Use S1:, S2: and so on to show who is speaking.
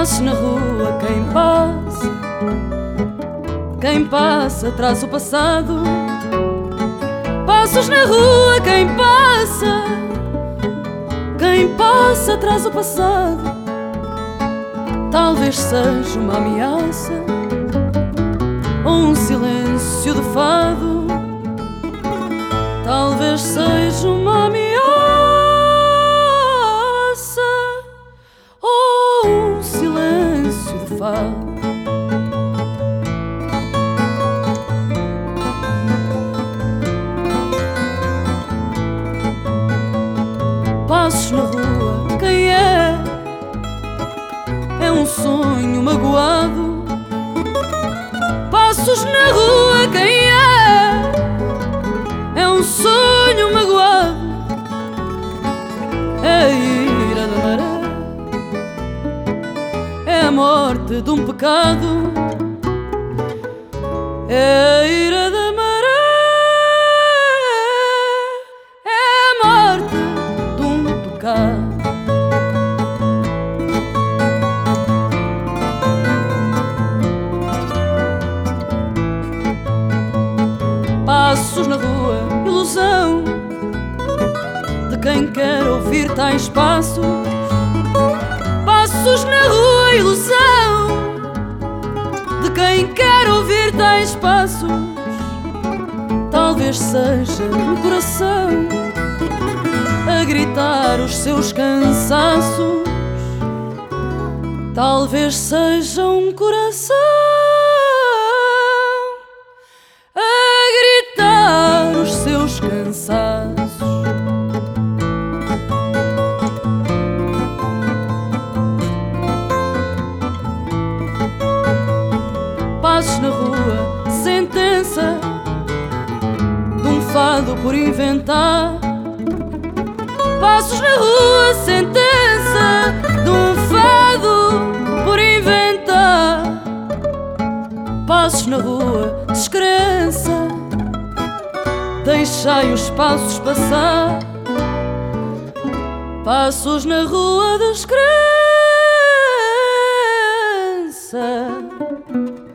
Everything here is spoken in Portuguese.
S1: Passos na rua, quem passa, quem passa traz o passado. Passos na rua, quem passa, quem passa traz o passado. Talvez seja uma ameaça ou um silêncio de fado. Talvez seja uma Passos na rua, quem é? É um sonho magoado. Passos na rua, quem é? É um sonho magoado. É a ira da maré. É a morte de um pecado. É Passos na rua, ilusão de quem quer ouvir tais passos. Passos na rua, ilusão de quem quer ouvir tais passos. Talvez seja um coração a gritar os seus cansaços. Talvez seja um coração cansaços. Passos na rua, sentença de um fado por inventar. Passos na rua, sentença de um fado por inventar. Passos na rua. Deixai os passos passar. Passos na rua, descrença. Deixai